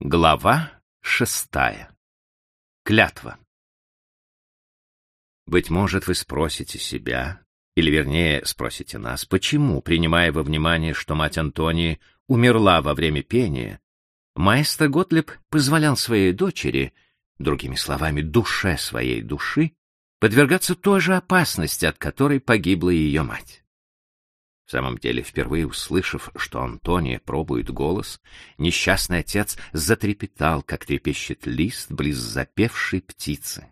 Глава шестая. Клятва. Быть может, вы спросите себя, или вернее спросите нас, почему, принимая во внимание, что мать Антонии умерла во время пения, маэстро Готлеб позволял своей дочери, другими словами, душе своей души, подвергаться той же опасности, от которой погибла ее мать. В самом деле, впервые услышав, что Антония пробует голос, несчастный отец затрепетал, как трепещет лист близ запевшей птицы.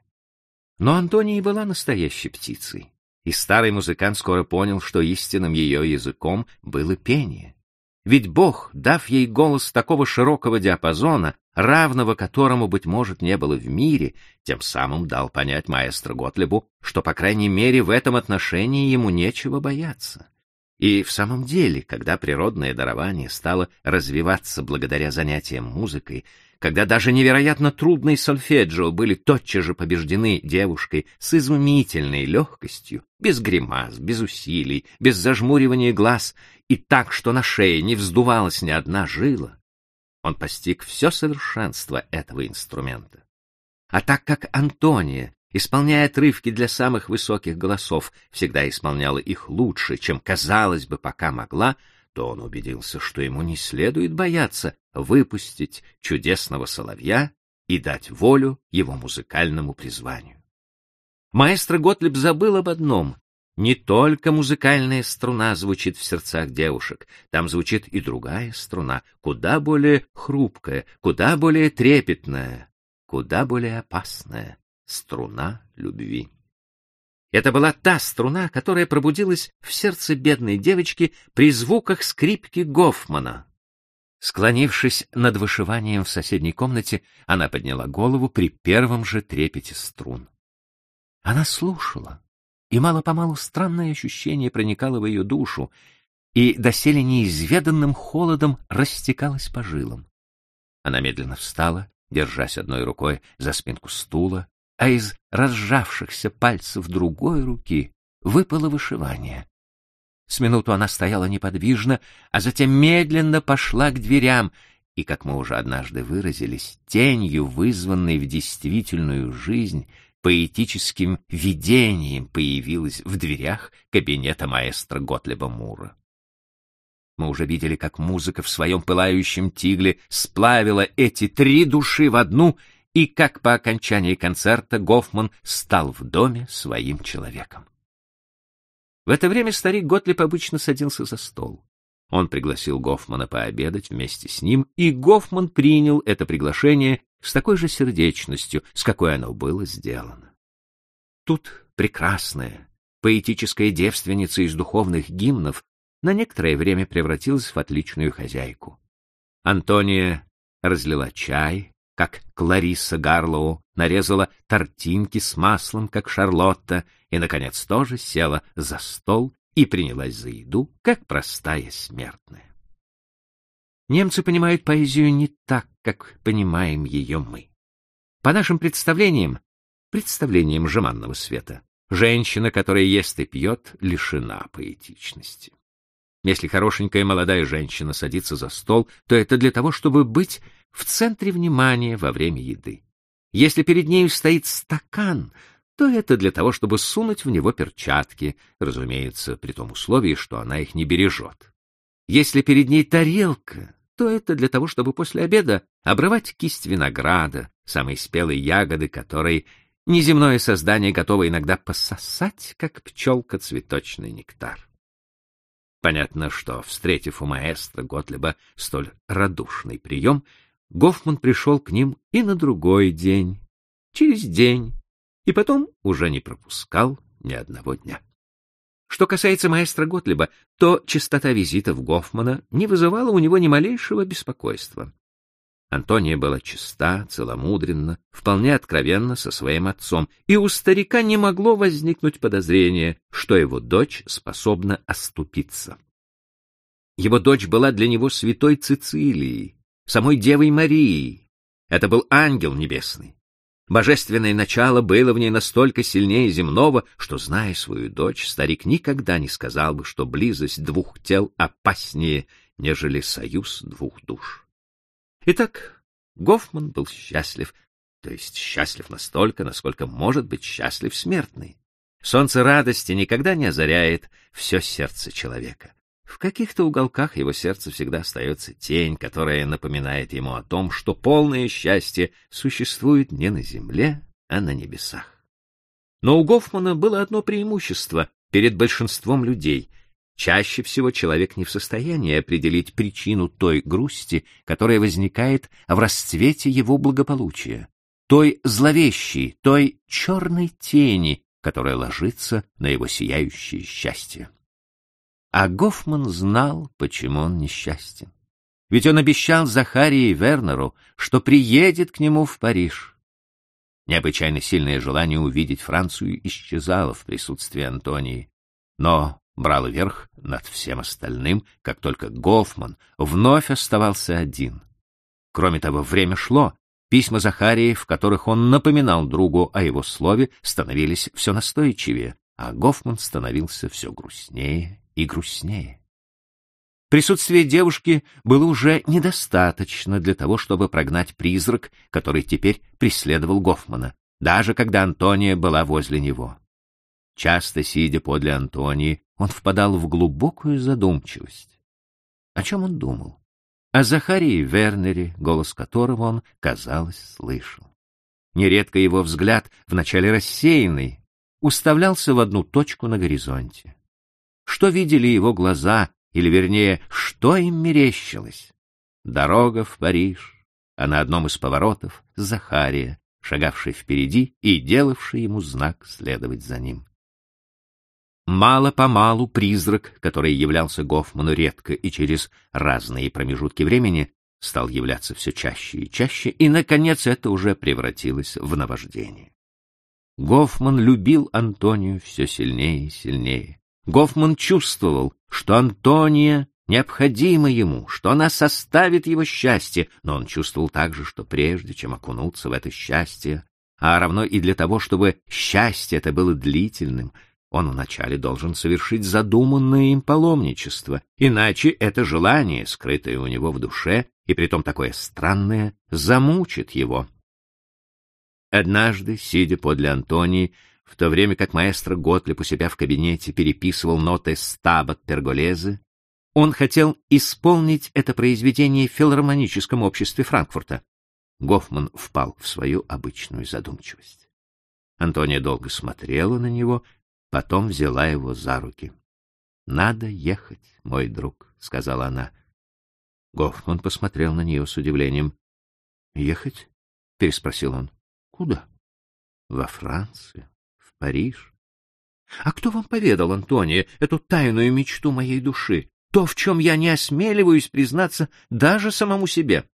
Но Антония была настоящей птицей, и старый музыкант скоро понял, что истинным ее языком было пение. Ведь Бог, дав ей голос такого широкого диапазона, равного которому, быть может, не было в мире, тем самым дал понять маэстро Готлебу, что, по крайней мере, в этом отношении ему нечего бояться. И в самом деле, когда природное дарование стало развиваться благодаря занятиям музыкой, когда даже невероятно трудные сольфеджио были тотчас же побеждены девушкой с изумительной легкостью, без гримас, без усилий, без зажмуривания глаз, и так, что на шее не вздувалась ни одна жила, он постиг все совершенство этого инструмента. А так как Антония исполняя отрывки для самых высоких голосов, всегда исполняла их лучше, чем казалось бы, пока могла, то он убедился, что ему не следует бояться выпустить чудесного соловья и дать волю его музыкальному призванию. Маэстро Готлиб забыл об одном. Не только музыкальная струна звучит в сердцах девушек, там звучит и другая струна, куда более хрупкая, куда более трепетная, куда более опасная струна любви. Это была та струна, которая пробудилась в сердце бедной девочки при звуках скрипки Гофмана. Склонившись над вышиванием в соседней комнате, она подняла голову при первом же трепете струн. Она слушала, и мало-помалу странное ощущение проникало в ее душу, и доселе неизведанным холодом растекалось по жилам. Она медленно встала, держась одной рукой за спинку стула, а из разжавшихся пальцев другой руки выпало вышивание. С минуту она стояла неподвижно, а затем медленно пошла к дверям, и, как мы уже однажды выразились, тенью, вызванной в действительную жизнь, поэтическим видением появилась в дверях кабинета маэстро Готлеба Мура. Мы уже видели, как музыка в своем пылающем тигле сплавила эти три души в одну — и как по окончании концерта Гофман стал в доме своим человеком. В это время старик Готлиб обычно садился за стол. Он пригласил Гофмана пообедать вместе с ним, и Гофман принял это приглашение с такой же сердечностью, с какой оно было сделано. Тут прекрасная, поэтическая девственница из духовных гимнов на некоторое время превратилась в отличную хозяйку. Антония разлила чай, как Кларисса Гарлоу, нарезала тортинки с маслом, как Шарлотта, и, наконец, тоже села за стол и принялась за еду, как простая смертная. Немцы понимают поэзию не так, как понимаем ее мы. По нашим представлениям, представлениям жеманного света, женщина, которая ест и пьет, лишена поэтичности. Если хорошенькая молодая женщина садится за стол, то это для того, чтобы быть в центре внимания во время еды. Если перед нею стоит стакан, то это для того, чтобы сунуть в него перчатки, разумеется, при том условии, что она их не бережет. Если перед ней тарелка, то это для того, чтобы после обеда обрывать кисть винограда, самой спелой ягоды, которой неземное создание готово иногда пососать, как пчелка, цветочный нектар. Понятно, что, встретив у маэстро Готлеба столь радушный прием, Гофман пришел к ним и на другой день, через день, и потом уже не пропускал ни одного дня. Что касается маэстро Готлеба, то частота визитов Гофмана не вызывала у него ни малейшего беспокойства. Антония была чиста, целомудренна, вполне откровенна со своим отцом, и у старика не могло возникнуть подозрения, что его дочь способна оступиться. Его дочь была для него святой Цицилией, самой Девой Марией. Это был ангел небесный. Божественное начало было в ней настолько сильнее земного, что, зная свою дочь, старик никогда не сказал бы, что близость двух тел опаснее, нежели союз двух душ. Итак, Гофман был счастлив, то есть счастлив настолько, насколько может быть счастлив смертный. Солнце радости никогда не озаряет все сердце человека. В каких-то уголках его сердца всегда остается тень, которая напоминает ему о том, что полное счастье существует не на земле, а на небесах. Но у Гофмана было одно преимущество перед большинством людей. Чаще всего человек не в состоянии определить причину той грусти, которая возникает в расцвете его благополучия, той зловещей, той черной тени, которая ложится на его сияющее счастье. А Гофман знал, почему он несчастен. Ведь он обещал Захарии Вернеру, что приедет к нему в Париж. Необычайно сильное желание увидеть Францию исчезало в присутствии Антонии, но брало верх над всем остальным, как только Гофман вновь оставался один. Кроме того, время шло, письма Захарии, в которых он напоминал другу о его слове, становились все настойчивее, а Гофман становился все грустнее и грустнее. Присутствие девушки было уже недостаточно для того, чтобы прогнать призрак, который теперь преследовал Гофмана, даже когда Антония была возле него. Часто сидя подле Антонии, он впадал в глубокую задумчивость. О чем он думал? О Захарии Вернере, голос которого он, казалось, слышал. Нередко его взгляд, вначале рассеянный, уставлялся в одну точку на горизонте. Что видели его глаза, или, вернее, что им мерещилось? Дорога в Париж, а на одном из поворотов Захария, шагавший впереди и делавший ему знак следовать за ним. Мало-помалу призрак, который являлся Гофману редко и через разные промежутки времени, стал являться все чаще и чаще, и, наконец, это уже превратилось в наваждение. Гофман любил Антонию все сильнее и сильнее. Гофман чувствовал, что Антония необходима ему, что она составит его счастье, но он чувствовал также, что прежде чем окунуться в это счастье, а равно и для того, чтобы счастье это было длительным, он вначале должен совершить задуманное им паломничество, иначе это желание, скрытое у него в душе, и притом такое странное, замучит его. Однажды, сидя подле Антонии, в то время как маэстро Готлеб у себя в кабинете переписывал ноты стаба Перголезы, он хотел исполнить это произведение в филармоническом обществе Франкфурта. Гофман впал в свою обычную задумчивость. Антония долго смотрела на него, потом взяла его за руки. — Надо ехать, мой друг, — сказала она. Гофман посмотрел на нее с удивлением. — Ехать? — переспросил он. — Куда? — Во Францию. Париж. А кто вам поведал, Антония, эту тайную мечту моей души, то, в чем я не осмеливаюсь признаться даже самому себе?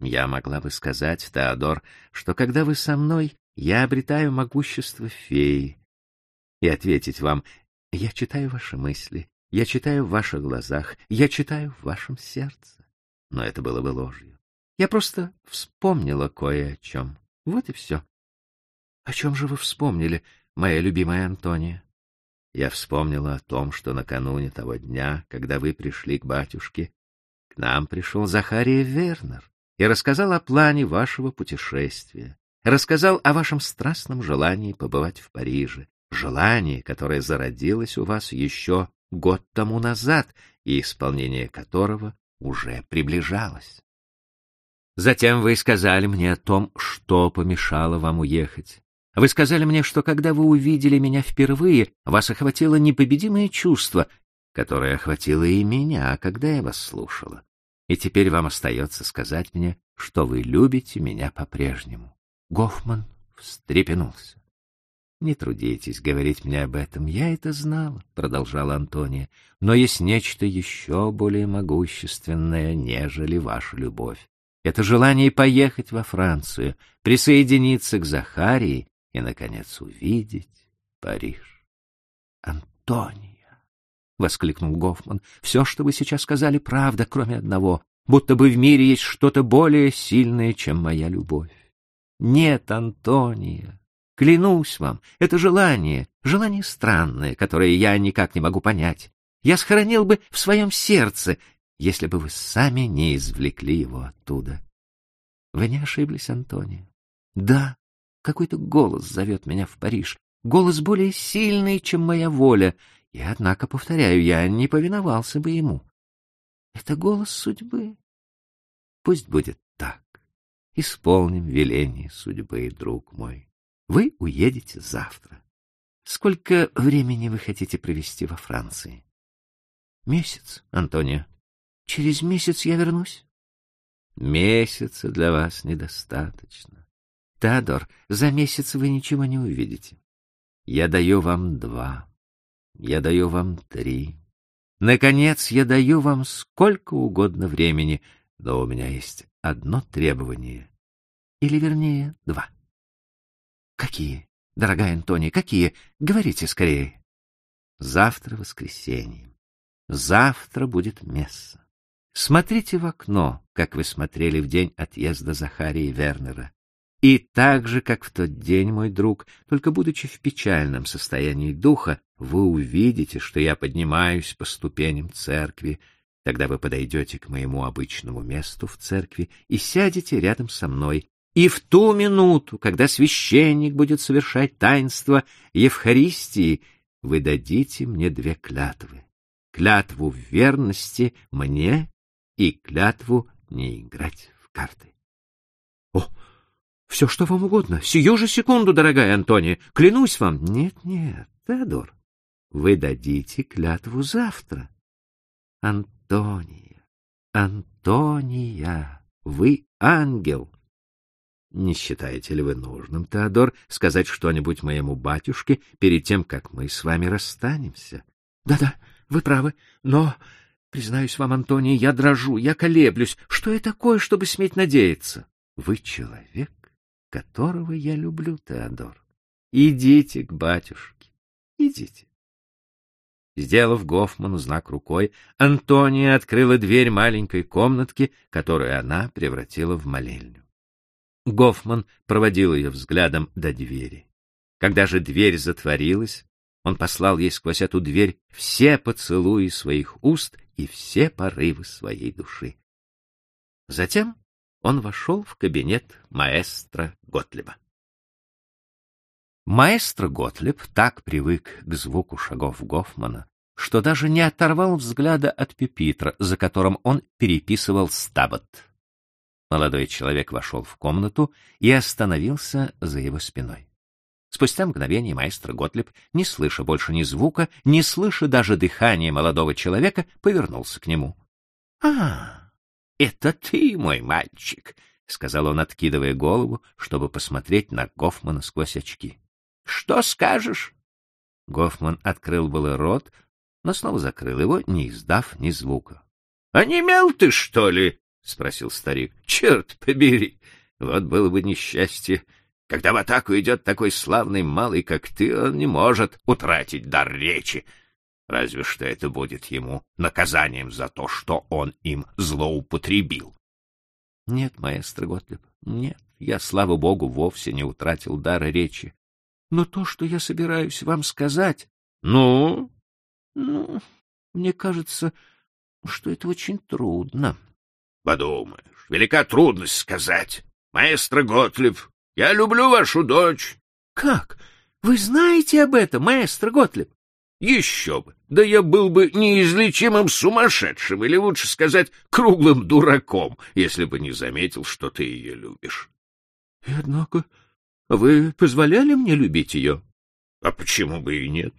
Я могла бы сказать, Теодор, что когда вы со мной, я обретаю могущество феи, и ответить вам, я читаю ваши мысли, я читаю в ваших глазах, я читаю в вашем сердце. Но это было бы ложью. Я просто вспомнила кое о чем. Вот и все. — О чем же вы вспомнили, моя любимая Антония? Я вспомнила о том, что накануне того дня, когда вы пришли к батюшке, к нам пришел Захария Вернер и рассказал о плане вашего путешествия, рассказал о вашем страстном желании побывать в Париже, желании, которое зародилось у вас еще год тому назад и исполнение которого уже приближалось. Затем вы сказали мне о том, что помешало вам уехать, вы сказали мне, что когда вы увидели меня впервые, вас охватило непобедимое чувство, которое охватило и меня, когда я вас слушала. И теперь вам остается сказать мне, что вы любите меня по-прежнему. Гофман встрепенулся. «Не трудитесь говорить мне об этом, я это знала», — продолжала Антония, «но есть нечто еще более могущественное, нежели ваша любовь. Это желание поехать во Францию, присоединиться к Захарии и, наконец, увидеть Париж. «Антония!» — воскликнул Гофман. «Все, что вы сейчас сказали, правда, кроме одного, будто бы в мире есть что-то более сильное, чем моя любовь. Нет, Антония, клянусь вам, это желание, желание странное, которое я никак не могу понять. Я сохранил бы в своем сердце, если бы вы сами не извлекли его оттуда. Вы не ошиблись, Антония. Да, какой-то голос зовет меня в Париж. Голос более сильный, чем моя воля. И, однако, повторяю, я не повиновался бы ему. Это голос судьбы. Пусть будет так. Исполним веление судьбы, друг мой. Вы уедете завтра. Сколько времени вы хотите провести во Франции? Месяц, Антонио. Через месяц я вернусь. Месяца для вас недостаточно. Теодор, за месяц вы ничего не увидите. Я даю вам два. Я даю вам три. Наконец, я даю вам сколько угодно времени, но у меня есть одно требование. Или, вернее, два. Какие, дорогая Антония, какие? Говорите скорее. Завтра воскресенье. Завтра будет месса. Смотрите в окно, как вы смотрели в день отъезда Захарии Вернера. И так же, как в тот день, мой друг, только будучи в печальном состоянии духа, вы увидите, что я поднимаюсь по ступеням церкви. Тогда вы подойдете к моему обычному месту в церкви и сядете рядом со мной. И в ту минуту, когда священник будет совершать таинство Евхаристии, вы дадите мне две клятвы. Клятву верности мне и клятву не играть в карты. — все, что вам угодно. Сию же секунду, дорогая Антония. Клянусь вам. Нет, нет, Теодор, вы дадите клятву завтра. Антония, Антония, вы ангел. Не считаете ли вы нужным, Теодор, сказать что-нибудь моему батюшке перед тем, как мы с вами расстанемся? Да-да, вы правы, но Признаюсь вам, Антоний, я дрожу, я колеблюсь. Что я такое, чтобы сметь надеяться? Вы человек, которого я люблю, Теодор. Идите к батюшке, идите. Сделав Гофману знак рукой, Антония открыла дверь маленькой комнатки, которую она превратила в молельню. Гофман проводил ее взглядом до двери. Когда же дверь затворилась, он послал ей сквозь эту дверь все поцелуи своих уст и все порывы своей души. Затем он вошел в кабинет маэстро Готлеба. Маэстро Готлеб так привык к звуку шагов Гофмана, что даже не оторвал взгляда от пепитра, за которым он переписывал стабот. Молодой человек вошел в комнату и остановился за его спиной. Спустя мгновение маэстро Готлеб, не слыша больше ни звука, не слыша даже дыхания молодого человека, повернулся к нему. — А, это ты, мой мальчик, — сказал он, откидывая голову, чтобы посмотреть на Гофмана сквозь очки. — Что скажешь? Гофман открыл было рот, но снова закрыл его, не издав ни звука. — А не ты, что ли? — спросил старик. — Черт побери! Вот было бы несчастье, когда в атаку идет такой славный малый, как ты, он не может утратить дар речи. Разве что это будет ему наказанием за то, что он им злоупотребил. Нет, маэстро Готлеб, нет, я, слава богу, вовсе не утратил дара речи. Но то, что я собираюсь вам сказать... Ну? Ну, мне кажется, что это очень трудно. Подумаешь, велика трудность сказать. Маэстро Готлеб, я люблю вашу дочь. — Как? Вы знаете об этом, маэстро Готлеб? — Еще бы! Да я был бы неизлечимым сумасшедшим, или лучше сказать, круглым дураком, если бы не заметил, что ты ее любишь. — И однако вы позволяли мне любить ее? — А почему бы и нет?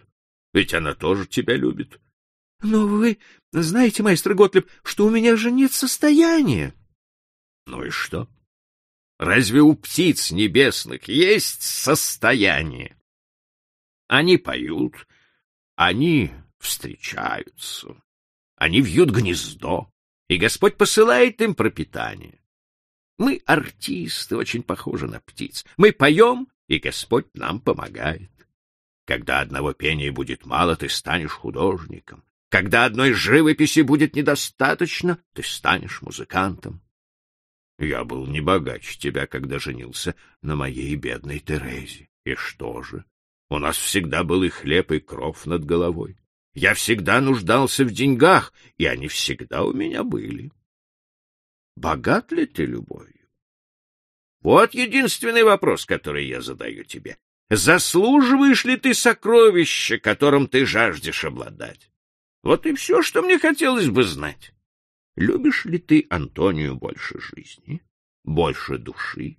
Ведь она тоже тебя любит. — Но вы знаете, маэстро Готлеб, что у меня же нет состояния. — Ну и что? — Разве у птиц небесных есть состояние? Они поют, они встречаются, они вьют гнездо, и Господь посылает им пропитание. Мы, артисты, очень похожи на птиц. Мы поем, и Господь нам помогает. Когда одного пения будет мало, ты станешь художником. Когда одной живописи будет недостаточно, ты станешь музыкантом. Я был не богаче тебя, когда женился на моей бедной Терезе. И что же? У нас всегда был и хлеб, и кров над головой. Я всегда нуждался в деньгах, и они всегда у меня были. Богат ли ты любовью? Вот единственный вопрос, который я задаю тебе. Заслуживаешь ли ты сокровища, которым ты жаждешь обладать? Вот и все, что мне хотелось бы знать. Любишь ли ты Антонию больше жизни, больше души?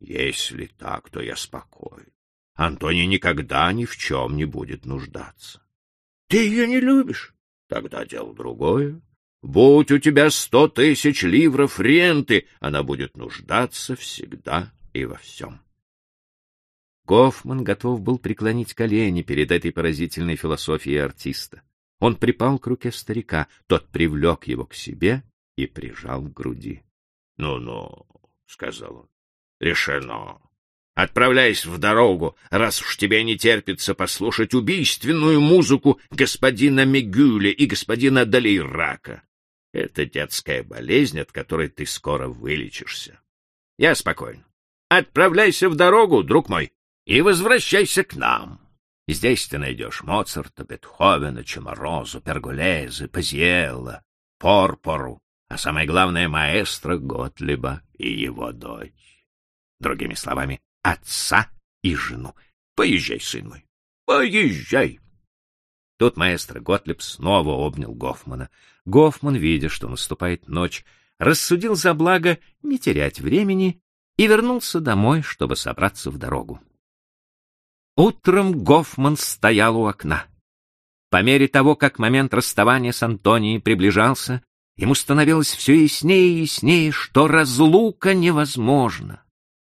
Если так, то я спокоен. Антония никогда ни в чем не будет нуждаться. Ты ее не любишь? Тогда дело другое. Будь у тебя сто тысяч ливров ренты, она будет нуждаться всегда и во всем. Гофман готов был преклонить колени перед этой поразительной философией артиста. Он припал к руке старика, тот привлек его к себе и прижал к груди. «Ну — Ну-ну, — сказал он, — решено. Отправляйся в дорогу, раз уж тебе не терпится послушать убийственную музыку господина Мегюля и господина Далейрака. Это детская болезнь, от которой ты скоро вылечишься. Я спокоен. Отправляйся в дорогу, друг мой, и возвращайся к нам. Здесь ты найдешь Моцарта, Бетховена, Чеморозу, Перголезы, Пазиэлла, Порпору, а самое главное — маэстро Готлиба и его дочь. Другими словами, отца и жену. Поезжай, сын мой, поезжай. Тут маэстро Готлиб снова обнял Гофмана. Гофман, видя, что наступает ночь, рассудил за благо не терять времени и вернулся домой, чтобы собраться в дорогу. Утром Гофман стоял у окна. По мере того, как момент расставания с Антонией приближался, ему становилось все яснее и яснее, что разлука невозможна.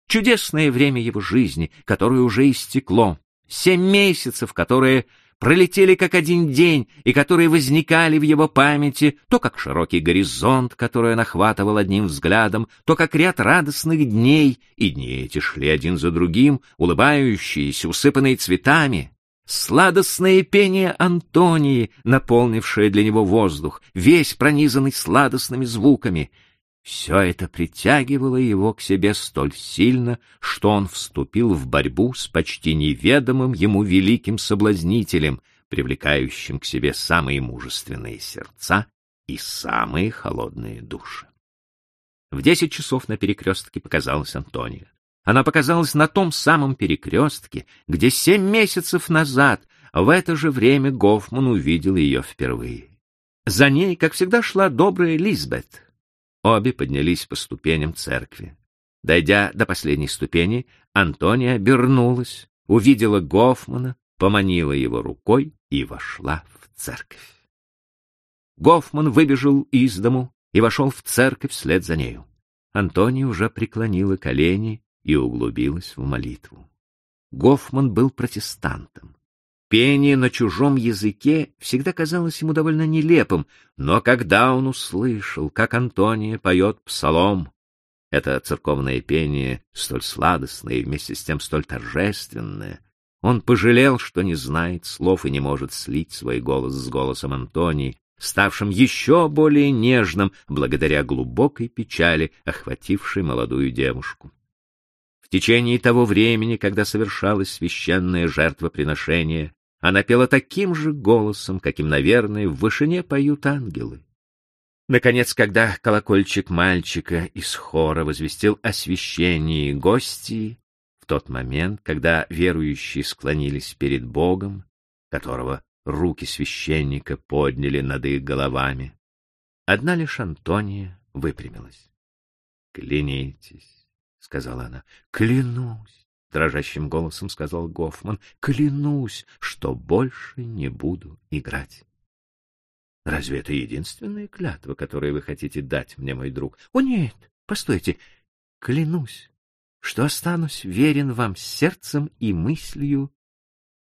Чудесное время его жизни, которое уже истекло, семь месяцев, которые пролетели как один день и которые возникали в его памяти то как широкий горизонт, который он охватывал одним взглядом, то как ряд радостных дней, и дни эти шли один за другим, улыбающиеся, усыпанные цветами. Сладостное пение Антонии, наполнившее для него воздух, весь пронизанный сладостными звуками — все это притягивало его к себе столь сильно, что он вступил в борьбу с почти неведомым ему великим соблазнителем, привлекающим к себе самые мужественные сердца и самые холодные души. В десять часов на перекрестке показалась Антония. Она показалась на том самом перекрестке, где семь месяцев назад в это же время Гофман увидел ее впервые. За ней, как всегда, шла добрая Лизбет, Обе поднялись по ступеням церкви. Дойдя до последней ступени, Антония обернулась, увидела Гофмана, поманила его рукой и вошла в церковь. Гофман выбежал из дому и вошел в церковь вслед за нею. Антония уже преклонила колени и углубилась в молитву. Гофман был протестантом. Пение на чужом языке всегда казалось ему довольно нелепым, но когда он услышал, как Антония поет псалом, это церковное пение, столь сладостное и вместе с тем столь торжественное, он пожалел, что не знает слов и не может слить свой голос с голосом Антонии, ставшим еще более нежным благодаря глубокой печали, охватившей молодую девушку. В течение того времени, когда совершалось священное жертвоприношение, она пела таким же голосом, каким, наверное, в вышине поют ангелы. Наконец, когда колокольчик мальчика из хора возвестил о священии гостей, в тот момент, когда верующие склонились перед Богом, которого руки священника подняли над их головами, одна лишь Антония выпрямилась. «Клянитесь», — сказала она, — «клянусь» дрожащим голосом сказал Гофман. Клянусь, что больше не буду играть. Разве это единственная клятва, которую вы хотите дать мне, мой друг? О нет, постойте. Клянусь, что останусь верен вам сердцем и мыслью,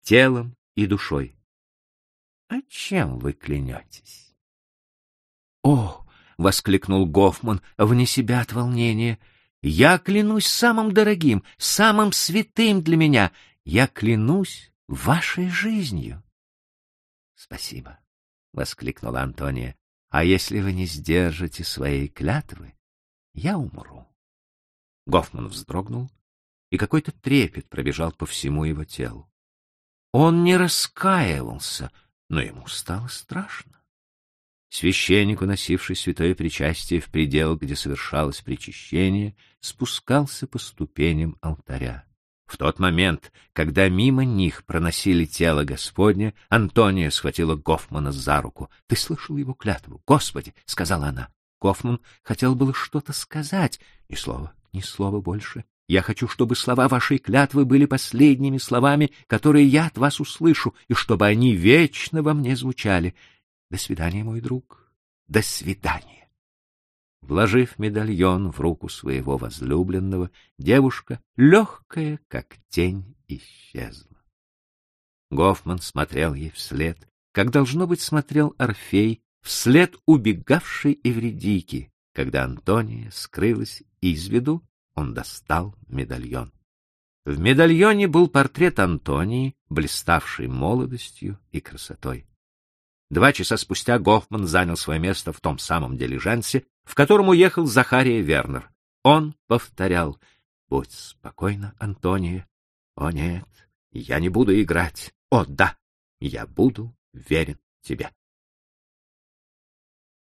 телом и душой. А чем вы клянетесь? О, воскликнул Гофман, вне себя от волнения. Я клянусь самым дорогим, самым святым для меня. Я клянусь вашей жизнью. — Спасибо, — воскликнула Антония. — А если вы не сдержите своей клятвы, я умру. Гофман вздрогнул, и какой-то трепет пробежал по всему его телу. Он не раскаивался, но ему стало страшно. Священник, уносивший святое причастие в предел, где совершалось причащение, спускался по ступеням алтаря. В тот момент, когда мимо них проносили тело Господня, Антония схватила Гофмана за руку. — Ты слышал его клятву? Господи! — сказала она. Гофман хотел было что-то сказать. Ни слова, ни слова больше. Я хочу, чтобы слова вашей клятвы были последними словами, которые я от вас услышу, и чтобы они вечно во мне звучали. До свидания, мой друг. До свидания. Вложив медальон в руку своего возлюбленного, девушка, легкая, как тень, исчезла. Гофман смотрел ей вслед, как, должно быть, смотрел Орфей вслед убегавшей Эвредики. Когда Антония скрылась из виду, он достал медальон. В медальоне был портрет Антонии, блиставший молодостью и красотой. Два часа спустя Гофман занял свое место в том самом дилижансе, в котором уехал Захария Вернер. Он повторял «Будь спокойна, Антония. О нет, я не буду играть. О да, я буду верен тебе».